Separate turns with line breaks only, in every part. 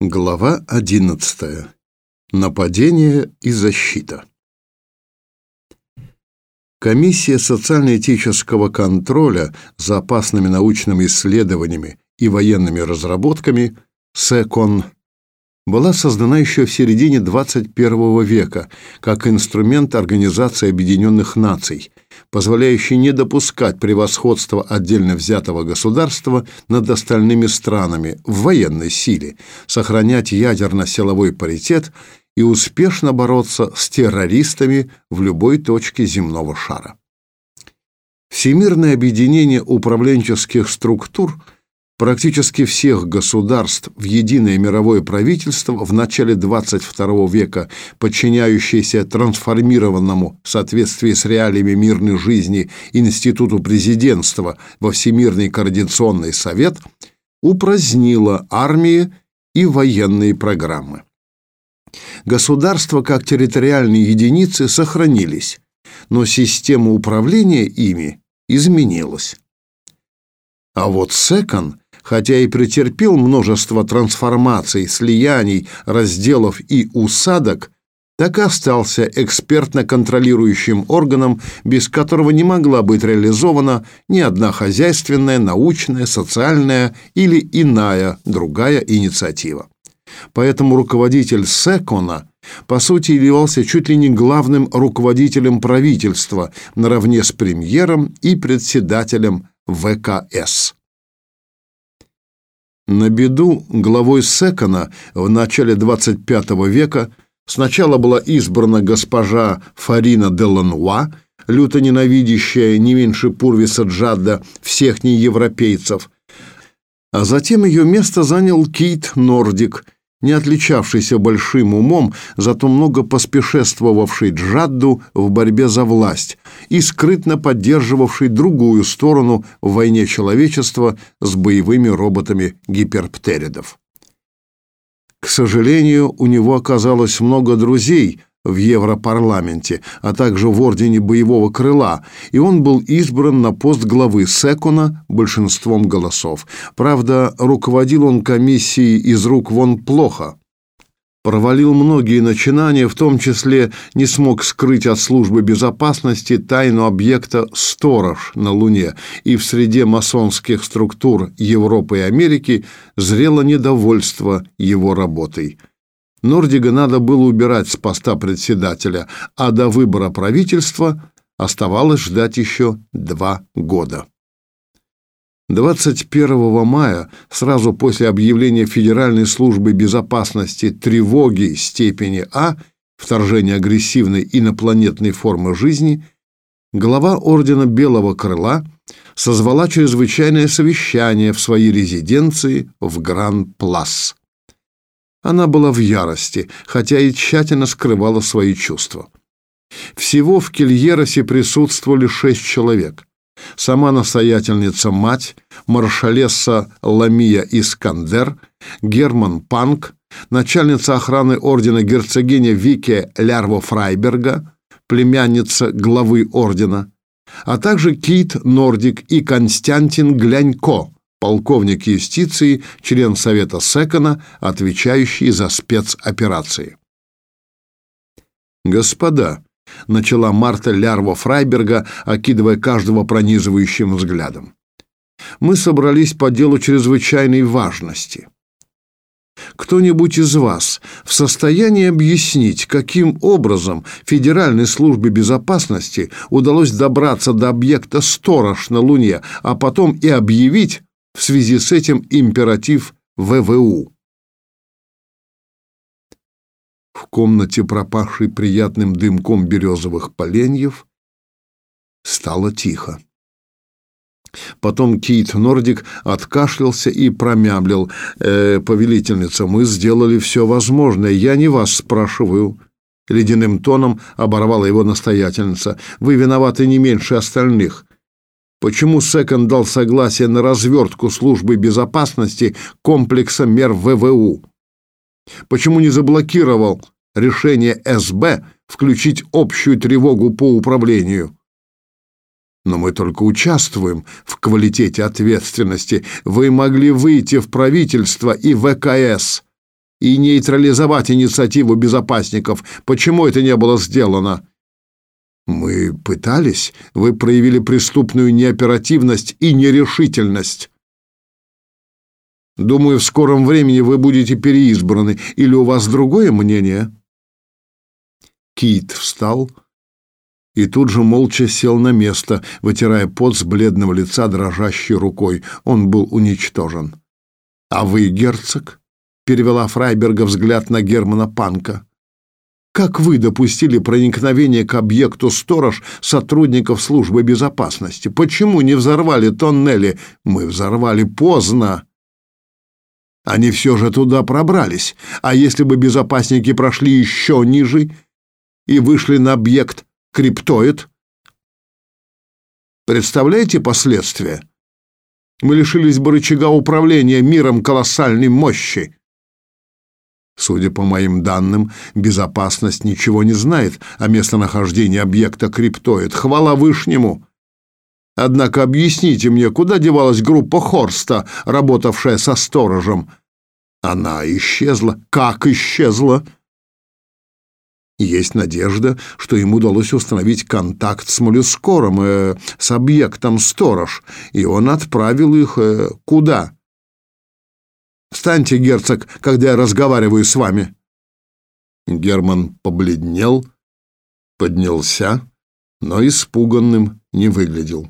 Глава 11. Нападение и защита. Комиссия социально-этического контроля за опасными научными исследованиями и военными разработками СЭКОН была создана еще в середине 21 века как инструмент Организации Объединенных Наций, позволяющий не допускать превосходства отдельно взятого государства над остальными странами в военной силе, сохранять ядерно-силовой паритет и успешно бороться с террористами в любой точке земного шара. Всемирное объединение управленческих структур – практически всех государств в единое мировое правительство в начале 22 века, подчиняющееся трансформированному в соответствии с реалиями мирной жизни институту президентства во Всемирный координационный совет, упразднило армии и военные программы. Государства как территориальные единицы сохранились, но система управления ими изменилась. А вот Секон хотя и претерпел множество трансформаций, слияний, разделов и усадок, так и остался экспертно-контролирующим органом, без которого не могла быть реализована ни одна хозяйственная, научная, социальная или иная другая инициатива. Поэтому руководитель Секона по сути являлся чуть ли не главным руководителем правительства наравне с премьером и председателем ВКС. На беду главой Секона в начале 25 века сначала была избрана госпожа Фарина де Лануа, люто ненавидящая не меньше Пурвиса Джадда всех неевропейцев, а затем ее место занял Кейт Нордик – не отличавшийся большим умом, зато много поспешествовавший Джадду в борьбе за власть и скрытно поддерживавший другую сторону в войне человечества с боевыми роботами гиперптеридов. К сожалению, у него оказалось много друзей, в Европарламенте, а также в Ордене Боевого Крыла, и он был избран на пост главы Секуна большинством голосов. Правда, руководил он комиссией из рук вон плохо. Провалил многие начинания, в том числе не смог скрыть от службы безопасности тайну объекта «Сторож» на Луне, и в среде масонских структур Европы и Америки зрело недовольство его работой. Нордига надо было убирать с поста председателя, а до выбора правительства оставалось ждать еще два года. 21 мая, сразу после объявления Федеральной службы безопасности тревоги степени А, вторжения агрессивной инопланетной формы жизни, глава Ордена Белого Крыла созвала чрезвычайное совещание в своей резиденции в Гран-Плас. Она была в ярости, хотя и тщательно скрывала свои чувства. Всего в Кельеросе присутствовали шесть человек. Сама настоятельница-мать, маршалесса Ламия Искандер, Герман Панк, начальница охраны ордена герцогиня Вике Лярво Фрайберга, племянница главы ордена, а также Кит Нордик и Константин Глянько, полковник юстиции, член Совета Секона, отвечающий за спецоперации. «Господа», — начала Марта Лярва Фрайберга, окидывая каждого пронизывающим взглядом, «мы собрались по делу чрезвычайной важности». Кто-нибудь из вас в состоянии объяснить, каким образом Федеральной службе безопасности удалось добраться до объекта «Сторож» на Луне, а потом и объявить, в связи с этим императив ВВУ. В комнате, пропахшей приятным дымком березовых поленьев, стало тихо. Потом Кит Нордик откашлялся и промямлил. «Э, «Повелительница, мы сделали все возможное. Я не вас спрашиваю». Ледяным тоном оборвала его настоятельница. «Вы виноваты не меньше остальных. Почему Секон дал согласие на развертку службы безопасности комплекса мер ВВУ? Почему не заблокировал решение СБ включить общую тревогу по управлению? Но мы только участвуем в квалитете ответственности. Вы могли выйти в правительство и ВКС. и нейтрализовать инициативу безопасников. Почему это не было сделано? Мы пытались. Вы проявили преступную неоперативность и нерешительность. Думаю, в скором времени вы будете переизбраны. Или у вас другое мнение? Кит встал и тут же молча сел на место, вытирая пот с бледного лица дрожащей рукой. Он был уничтожен. «А вы, герцог?» — перевела Фрайберга взгляд на Германа Панка. «Как вы допустили проникновение к объекту сторож сотрудников службы безопасности? Почему не взорвали тоннели? Мы взорвали поздно!» Они все же туда пробрались. А если бы безопасники прошли еще ниже и вышли на объект криптоид? Представляете последствия? Мы лишились бы рычага управления миром колоссальной мощи. Судя по моим данным, безопасность ничего не знает о местонахождении объекта криптоид. Хвала Вышнему! Однако объясните мне, куда девалась группа Хорста, работавшая со сторожем? Она исчезла. Как исчезла? Есть надежда, что ему удалось установить контакт с моллюскором, э, с объектом сторож, и он отправил их э, куда? Встаньте, герцог, когда я разговариваю с вами. Герман побледнел, поднялся, но испуганным не выглядел.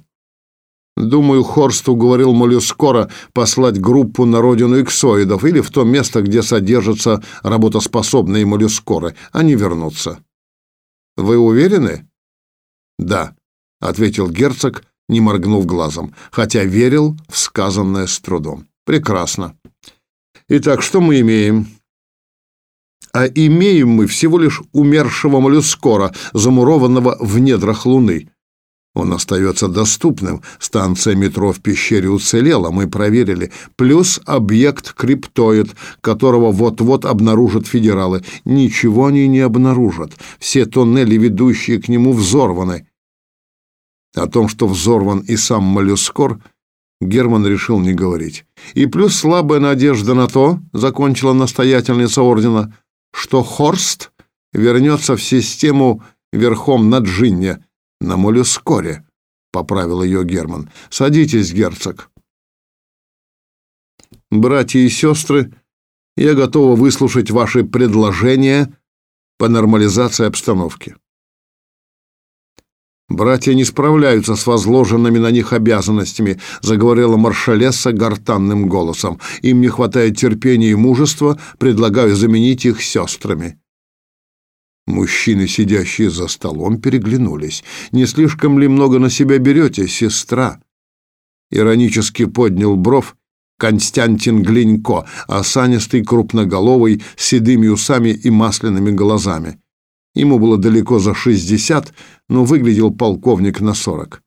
Думаю, Хорст уговорил моллюскора послать группу на родину иксоидов или в то место, где содержатся работоспособные моллюскоры. Они вернутся. Вы уверены? Да, ответил герцог, не моргнув глазом, хотя верил в сказанное с трудом. Прекрасно. Итак, что мы имеем? А имеем мы всего лишь умершего моллюскора, замурованного в недрах Луны. Он остается доступным. Станция метро в пещере уцелела, мы проверили. Плюс объект криптоид, которого вот-вот обнаружат федералы. Ничего они не обнаружат. Все тоннели, ведущие к нему, взорваны. О том, что взорван и сам моллюскор, Герман решил не говорить. И плюс слабая надежда на то, закончила настоятельница ордена, что Хорст вернется в систему верхом на Джинне, на моллюскоре, поправил ее Герман. Садитесь, герцог. Братья и сестры, я готова выслушать ваши предложения по нормализации обстановки. Братья не справляются с возложенными на них обязанностями, заговорила маршалесса гортанным голосом. Им не хватает терпения и мужества, предлагаю заменить их сестрами. Мужчины, сидящие за столом, переглянулись. «Не слишком ли много на себя берете, сестра?» Иронически поднял бров Константин Глинько, осанистый, крупноголовый, с седыми усами и масляными глазами. Ему было далеко за шестьдесят, но выглядел полковник на сорок.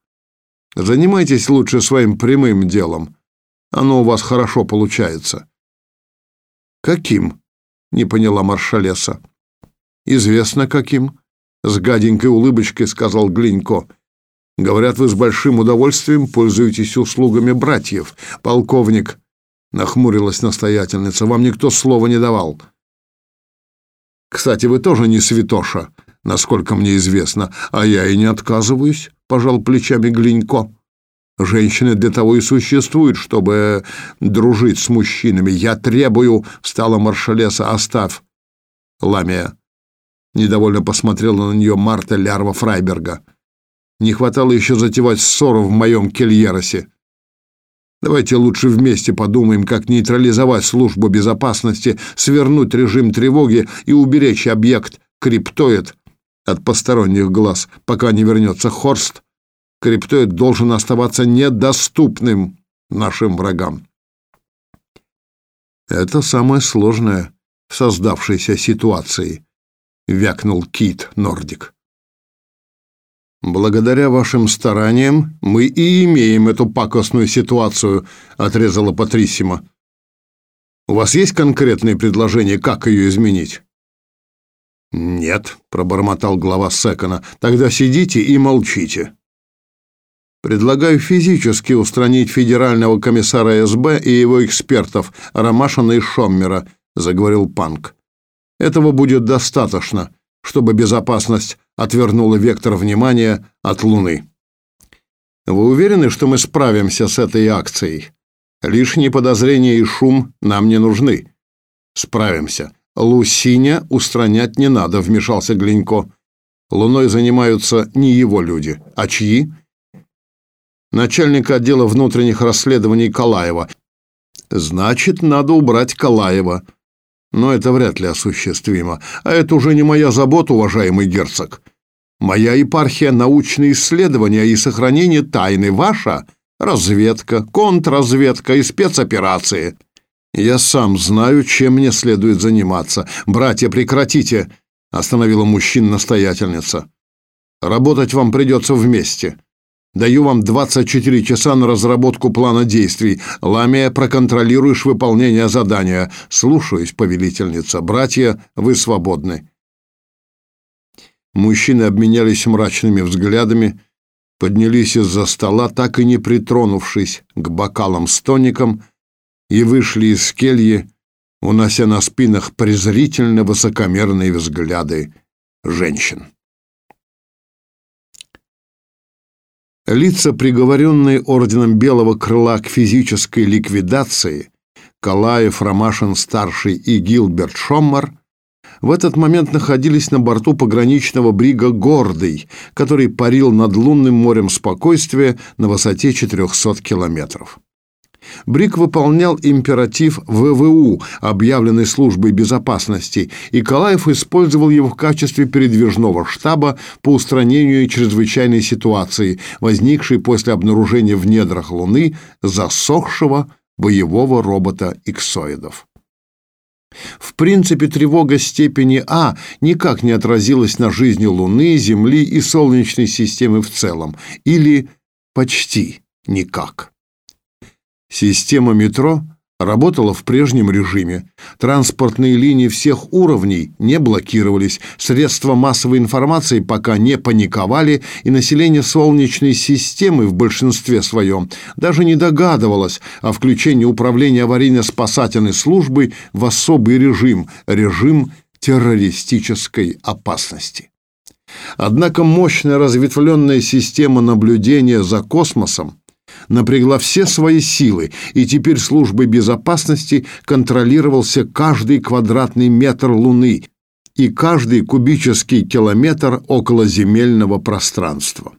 «Занимайтесь лучше своим прямым делом. Оно у вас хорошо получается». «Каким?» — не поняла маршалеса. Известно каким, с гаденькой улыбочкой сказал Глинько. Говорят, вы с большим удовольствием пользуетесь услугами братьев. Полковник, нахмурилась настоятельница, вам никто слова не давал. Кстати, вы тоже не святоша, насколько мне известно, а я и не отказываюсь, пожал плечами Глинько. Женщины для того и существуют, чтобы дружить с мужчинами. Я требую, встала маршалеса, оставь. Ламия, Недовольно посмотрела на нее Марта Лярва Фрайберга. Не хватало еще затевать ссору в моем кельеросе. Давайте лучше вместе подумаем, как нейтрализовать службу безопасности, свернуть режим тревоги и уберечь объект криптоид от посторонних глаз, пока не вернется Хорст. Криптоид должен оставаться недоступным нашим врагам. Это самое сложное в создавшейся ситуации вякнул Кит Нордик. Благодаря вашим стараниям мы и имеем эту пакостную ситуацию, отрезала Патрисима. У вас есть конкретные предложения, как ее изменить? Нет, пробормотал глава Секона. Тогда сидите и молчите. Предлагаю физически устранить федерального комиссара СБ и его экспертов Ромашина и Шоммера, — заговорил Панк. «Этого будет достаточно, чтобы безопасность отвернула вектор внимания от Луны. Вы уверены, что мы справимся с этой акцией? Лишние подозрения и шум нам не нужны. Справимся. Лусиня устранять не надо, вмешался Глинько. Луной занимаются не его люди, а чьи? Начальника отдела внутренних расследований Калаева. Значит, надо убрать Калаева. Но это вряд ли осуществимо. А это уже не моя забота, уважаемый герцог. Моя епархия — научные исследования и сохранение тайны. Ваша — разведка, контрразведка и спецоперации. Я сам знаю, чем мне следует заниматься. Братья, прекратите, — остановила мужчин настоятельница. Работать вам придется вместе. Даю вам 24 часа на разработку плана действий. Ламия, проконтролируешь выполнение задания. Слушаюсь, повелительница. Братья, вы свободны. Мужчины обменялись мрачными взглядами, поднялись из-за стола, так и не притронувшись к бокалам с тоником, и вышли из кельи, унося на спинах презрительно высокомерные взгляды женщин. Лица, приговоренные орденом Белого Крыла к физической ликвидации, Калаев, Ромашин-старший и Гилберт Шоммар, в этот момент находились на борту пограничного брига «Гордый», который парил над лунным морем спокойствия на высоте 400 километров. Брик выполнял императив ВВУ, объявленный службой безопасности, и Калаев использовал его в качестве передвижного штаба по устранению чрезвычайной ситуации, возникшей после обнаружения в недрах Луны засохшего боевого робота иксоидов. В принципе, тревога степени А никак не отразилась на жизни Луны, Земли и Солнечной системы в целом, или почти никак. Система метро работала в прежнем режиме. Транспортные линии всех уровней не блокировались, средства массовой информации пока не паниковали, и население Солнечной системы в большинстве своем даже не догадывалось о включении управления аварийно-спасательной службой в особый режим, режим террористической опасности. Однако мощная разветвленная система наблюдения за космосом напрягла все свои силы, и теперь службой безопасности контролировался каждый квадратный метр Луны и каждый кубический километр околоземельного пространства.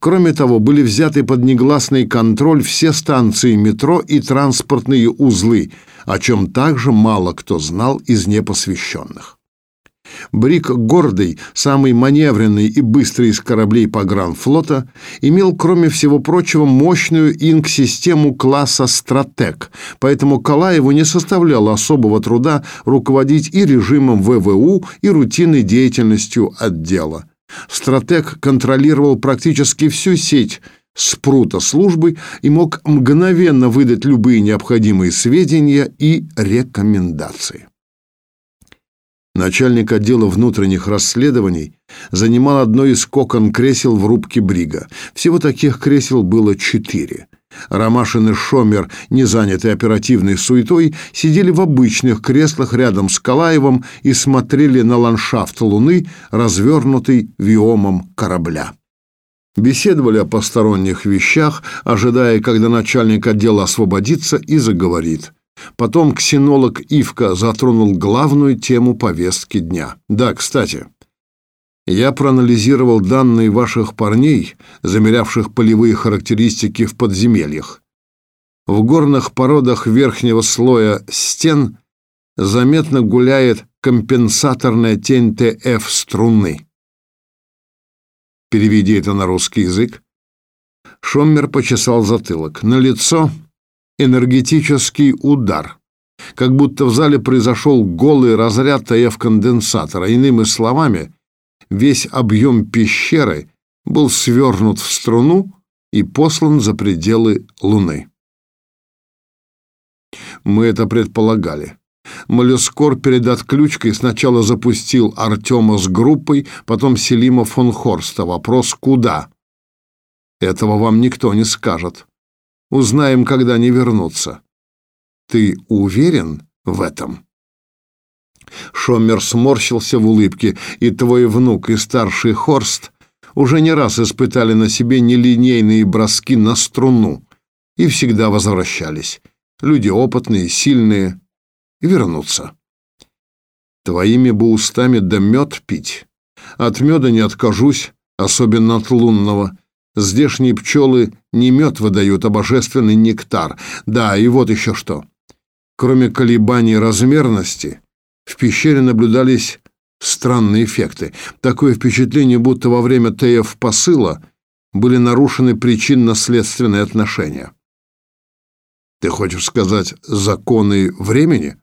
Кроме того, были взяты под негласный контроль все станции метро и транспортные узлы, о чем также мало кто знал из непосвященных. Брик Гордый, самый маневренный и быстрый из кораблей погранфлота, имел, кроме всего прочего, мощную инк-систему класса «Стратег», поэтому Калаеву не составляло особого труда руководить и режимом ВВУ, и рутинной деятельностью отдела. «Стратег» контролировал практически всю сеть спрута службы и мог мгновенно выдать любые необходимые сведения и рекомендации начальник отдела внутренних расследований, занимал одно из кокон кресел в рубке Брига. Всего таких кресел было четыре. Ромашин и Шомер, не занятые оперативной суетой, сидели в обычных креслах рядом с Калаевым и смотрели на ландшафт Луны, развернутый виомом корабля. Беседовали о посторонних вещах, ожидая, когда начальник отдела освободится и заговорит. Потом ксенолог Ивка затронул главную тему повестки дня. Да, кстати, я проанализировал данные ваших парней, замерявших полевые характеристики в подземельях. В горных породах верхнего слоя стен заметно гуляет компенсаторная тень ТФ струны. Переведи это на русский язык. Шоммер почесал затылок. На лицо энергетический удар. Как будто в зале произошел голый разряд ТФ-конденсатора. Иными словами, весь объем пещеры был свернут в струну и послан за пределы Луны. Мы это предполагали. Моллюскор перед отключкой сначала запустил Артема с группой, потом Селима фон Хорста. Вопрос «Куда?» Этого вам никто не скажет. Узнаем, когда они вернутся. Ты уверен в этом? Шомер сморщился в улыбке, и твой внук и старший Хорст уже не раз испытали на себе нелинейные броски на струну и всегда возвращались. Люди опытные, сильные, вернутся. Твоими бы устами да мед пить. От меда не откажусь, особенно от лунного. Здешние пчелы не мед выдают, а божественный нектар. Да, и вот еще что. Кроме колебаний размерности, в пещере наблюдались странные эффекты. Такое впечатление, будто во время ТФ посыла были нарушены причинно-следственные отношения. Ты хочешь сказать законы времени?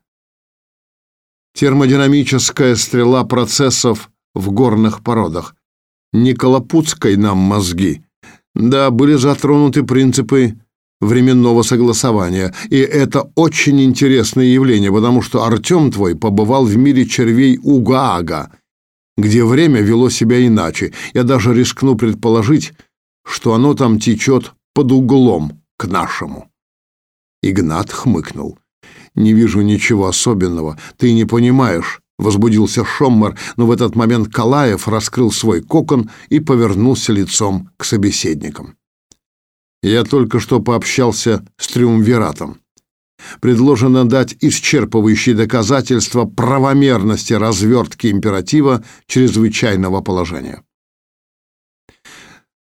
Термодинамическая стрела процессов в горных породах. Не колопутской нам мозги. Да, были затронуты принципы временного согласования. И это очень интересное явление, потому что Артем твой побывал в мире червей Угаага, где время вело себя иначе. Я даже рискну предположить, что оно там течет под углом к нашему. Игнат хмыкнул. «Не вижу ничего особенного. Ты не понимаешь», — возбудился Шоммер, но в этот момент Калаев раскрыл свой кокон и повернулся лицом к собеседникам. Я только что пообщался с Триумвиратом. Предложено дать исчерпывающие доказательства правомерности развертки императива чрезвычайного положения.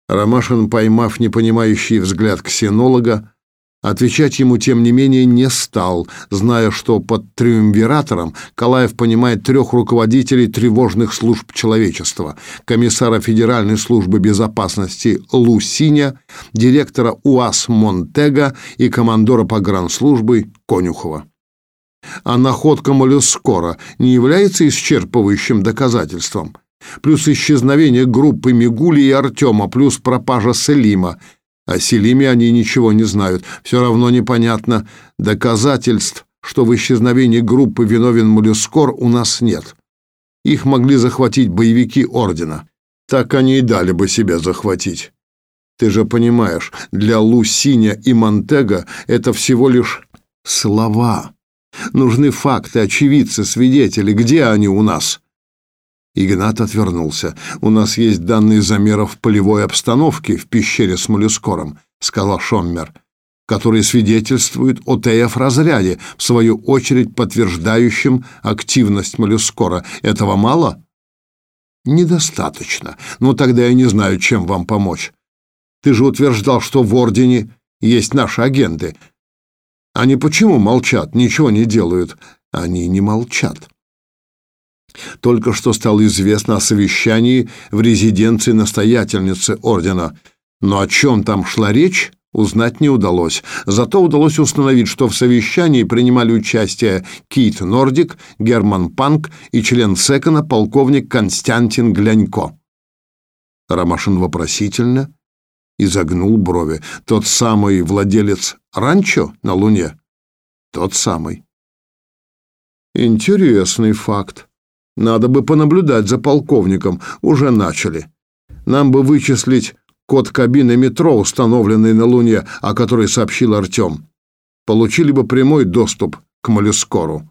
Ромашин, поймав непонимающий взгляд ксенолога, Отвечать ему, тем не менее, не стал, зная, что под триумвиратором Калаев понимает трех руководителей тревожных служб человечества, комиссара Федеральной службы безопасности Лусиня, директора УАС Монтега и командора погранслужбы Конюхова. А находка моллюскора не является исчерпывающим доказательством. Плюс исчезновение группы Мигули и Артема, плюс пропажа Селима – о Селиме они ничего не знают. Все равно непонятно. Доказательств, что в исчезновении группы виновен Моллюскор, у нас нет. Их могли захватить боевики Ордена. Так они и дали бы себя захватить. Ты же понимаешь, для Лусиня и Монтега это всего лишь слова. Нужны факты, очевидцы, свидетели. Где они у нас? Игнат отвернулся. «У нас есть данные замеров полевой обстановки в пещере с моллюскором», — сказал Шоммер, которые свидетельствуют о ТФ-разряде, в свою очередь подтверждающем активность моллюскора. Этого мало? Недостаточно. Ну, тогда я не знаю, чем вам помочь. Ты же утверждал, что в Ордене есть наши агенты. Они почему молчат, ничего не делают? Они не молчат. Только что стало известно о совещании в резиденции настоятельницы ордена, но о чем там шла речь, узнать не удалось. Зато удалось установить, что в совещании принимали участие Кит Нордик, Герман Панк и член Секона полковник Константин Глянько. Ромашин вопросительно изогнул брови. Тот самый владелец ранчо на Луне? Тот самый. Интересный факт. Надо бы понаблюдать за полковником. Уже начали. Нам бы вычислить код кабины метро, установленной на Луне, о которой сообщил Артем. Получили бы прямой доступ к моллюскору.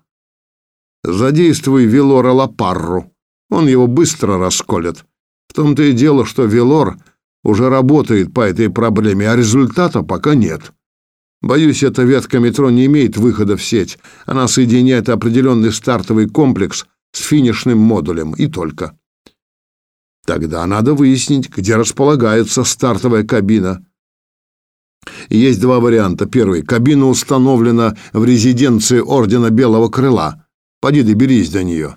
Задействуй Велора Лапарру. Он его быстро расколет. В том-то и дело, что Велор уже работает по этой проблеме, а результата пока нет. Боюсь, эта ветка метро не имеет выхода в сеть. Она соединяет определенный стартовый комплекс с финишным модулем и только. Тогда надо выяснить, где располагается стартовая кабина. Есть два варианта. Первый. Кабина установлена в резиденции Ордена Белого Крыла. Поди доберись до нее.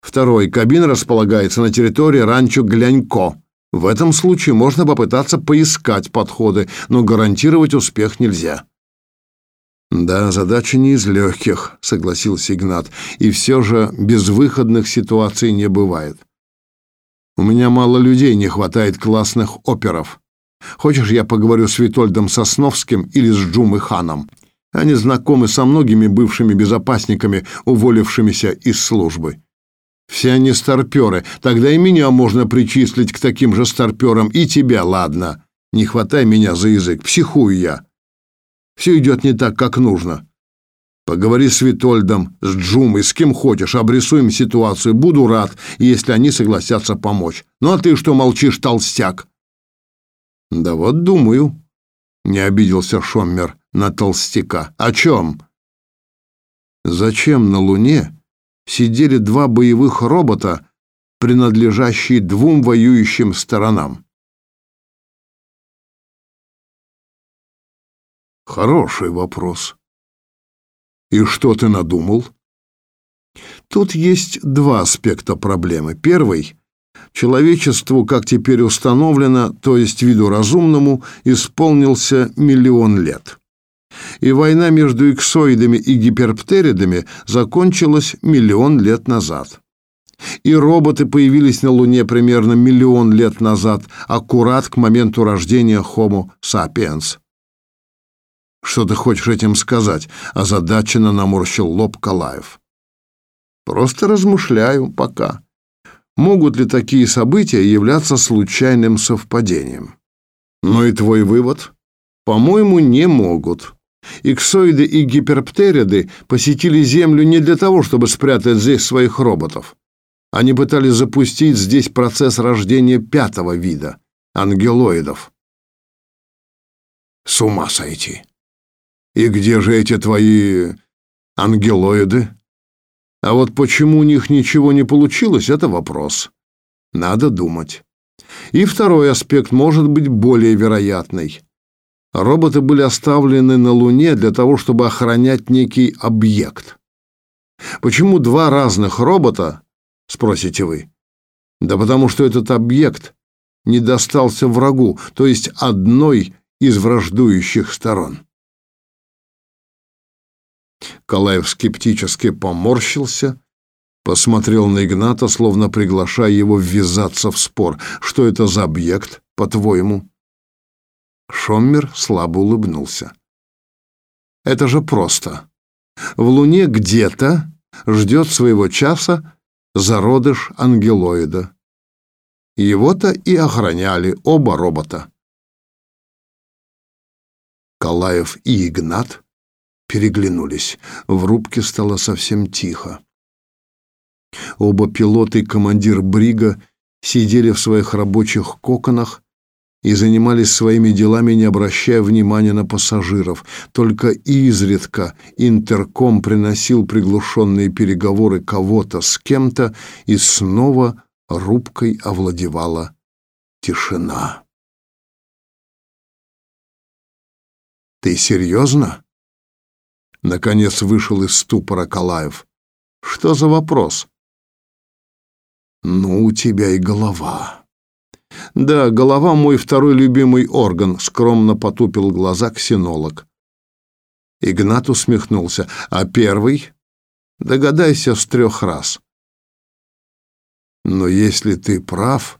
Второй. Кабина располагается на территории ранчо Глянько. В этом случае можно попытаться поискать подходы, но гарантировать успех нельзя. «Да, задача не из легких», — согласился Игнат. «И все же безвыходных ситуаций не бывает. У меня мало людей, не хватает классных оперов. Хочешь, я поговорю с Витольдом Сосновским или с Джумой Ханом? Они знакомы со многими бывшими безопасниками, уволившимися из службы. Все они старперы. Тогда и меня можно причислить к таким же старперам, и тебя, ладно. Не хватай меня за язык, психую я». Все идет не так, как нужно. Поговори с Витольдом, с Джумой, с кем хочешь, обрисуем ситуацию. Буду рад, если они согласятся помочь. Ну а ты что молчишь, толстяк? Да вот думаю, не обиделся Шоммер на толстяка. О чем? Зачем на Луне сидели два боевых робота, принадлежащие двум воюющим сторонам? Хороший вопрос. И что ты надумал? Тут есть два аспекта проблемы. Первый человечеству, как теперь установлено, то есть виду разумному, исполнился миллион лет. И война между иксоидами и гиперптеридами закончилась миллион лет назад. И роботы появились на Луне примерно миллион лет назад, аккурат к моменту рождения Homo sapiens. Что ты хочешь этим сказать? Озадаченно наморщил лоб Калаев. Просто размышляю пока. Могут ли такие события являться случайным совпадением? Ну и твой вывод? По-моему, не могут. Иксоиды и гиперптериды посетили Землю не для того, чтобы спрятать здесь своих роботов. Они пытались запустить здесь процесс рождения пятого вида — ангелоидов. С ума сойти! И где же эти твои ангелоиды? А вот почему у них ничего не получилось, это вопрос. Надо думать. И второй аспект может быть более вероятный. Роботы были оставлены на Луне для того, чтобы охранять некий объект. Почему два разных робота, спросите вы? Да потому что этот объект не достался врагу, то есть одной из враждующих сторон. Калаев скептически поморщился, посмотрел на Игната, словно приглашая его ввязаться в спор. Что это за объект, по-твоему? Шоммер слабо улыбнулся. Это же просто. В Луне где-то ждет своего часа зародыш ангелоида. Его-то и охраняли оба робота. Калаев и Игнат переглянулись. В рубке стало совсем тихо. Оба пилоты и командир Брига сидели в своих рабочих коконах и занимались своими делами, не обращая внимания на пассажиров. Только изредка интерком приносил приглушенные переговоры кого-то с кем-то, и снова рубкой овладевала тишина. «Ты серьезно?» Наконец вышел из ступора Калаев. Что за вопрос? Ну, у тебя и голова. Да, голова мой второй любимый орган, скромно потупил глаза ксенолог. Игнат усмехнулся. А первый? Догадайся с трех раз. Но если ты прав,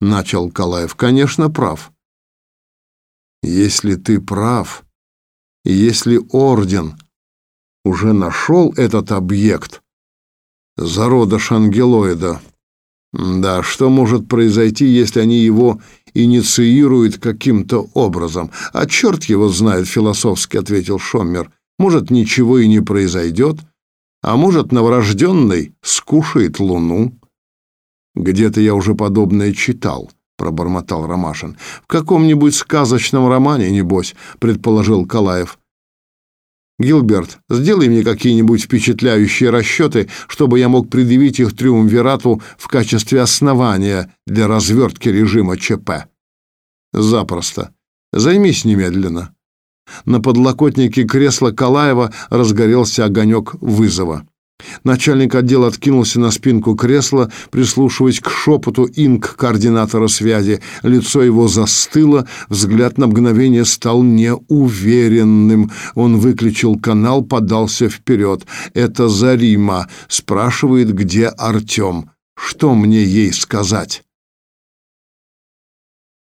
начал Калаев, конечно, прав. Если ты прав, если орден уже нашел этот объект, зародыш ангелоида. Да, что может произойти, если они его инициируют каким-то образом? А черт его знает, философски ответил Шоммер. Может, ничего и не произойдет, а может, новорожденный скушает луну. Где-то я уже подобное читал, пробормотал Ромашин. В каком-нибудь сказочном романе, небось, предположил Калаев. Гилберт, сделай мне какие-нибудь впечатляющие расчеты, чтобы я мог предъявить их Триумвирату в качестве основания для развертки режима ЧП. Запросто. Займись немедленно. На подлокотнике кресла Калаева разгорелся огонек вызова. Начальник отдела откинулся на спинку кресла, прислушиваясь к шепоту инк-координатора связи. Лицо его застыло, взгляд на мгновение стал неуверенным. Он выключил канал, подался вперед. «Это Зарима. Спрашивает, где Артем. Что мне ей сказать?»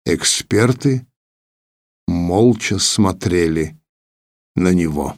Эксперты молча смотрели на него.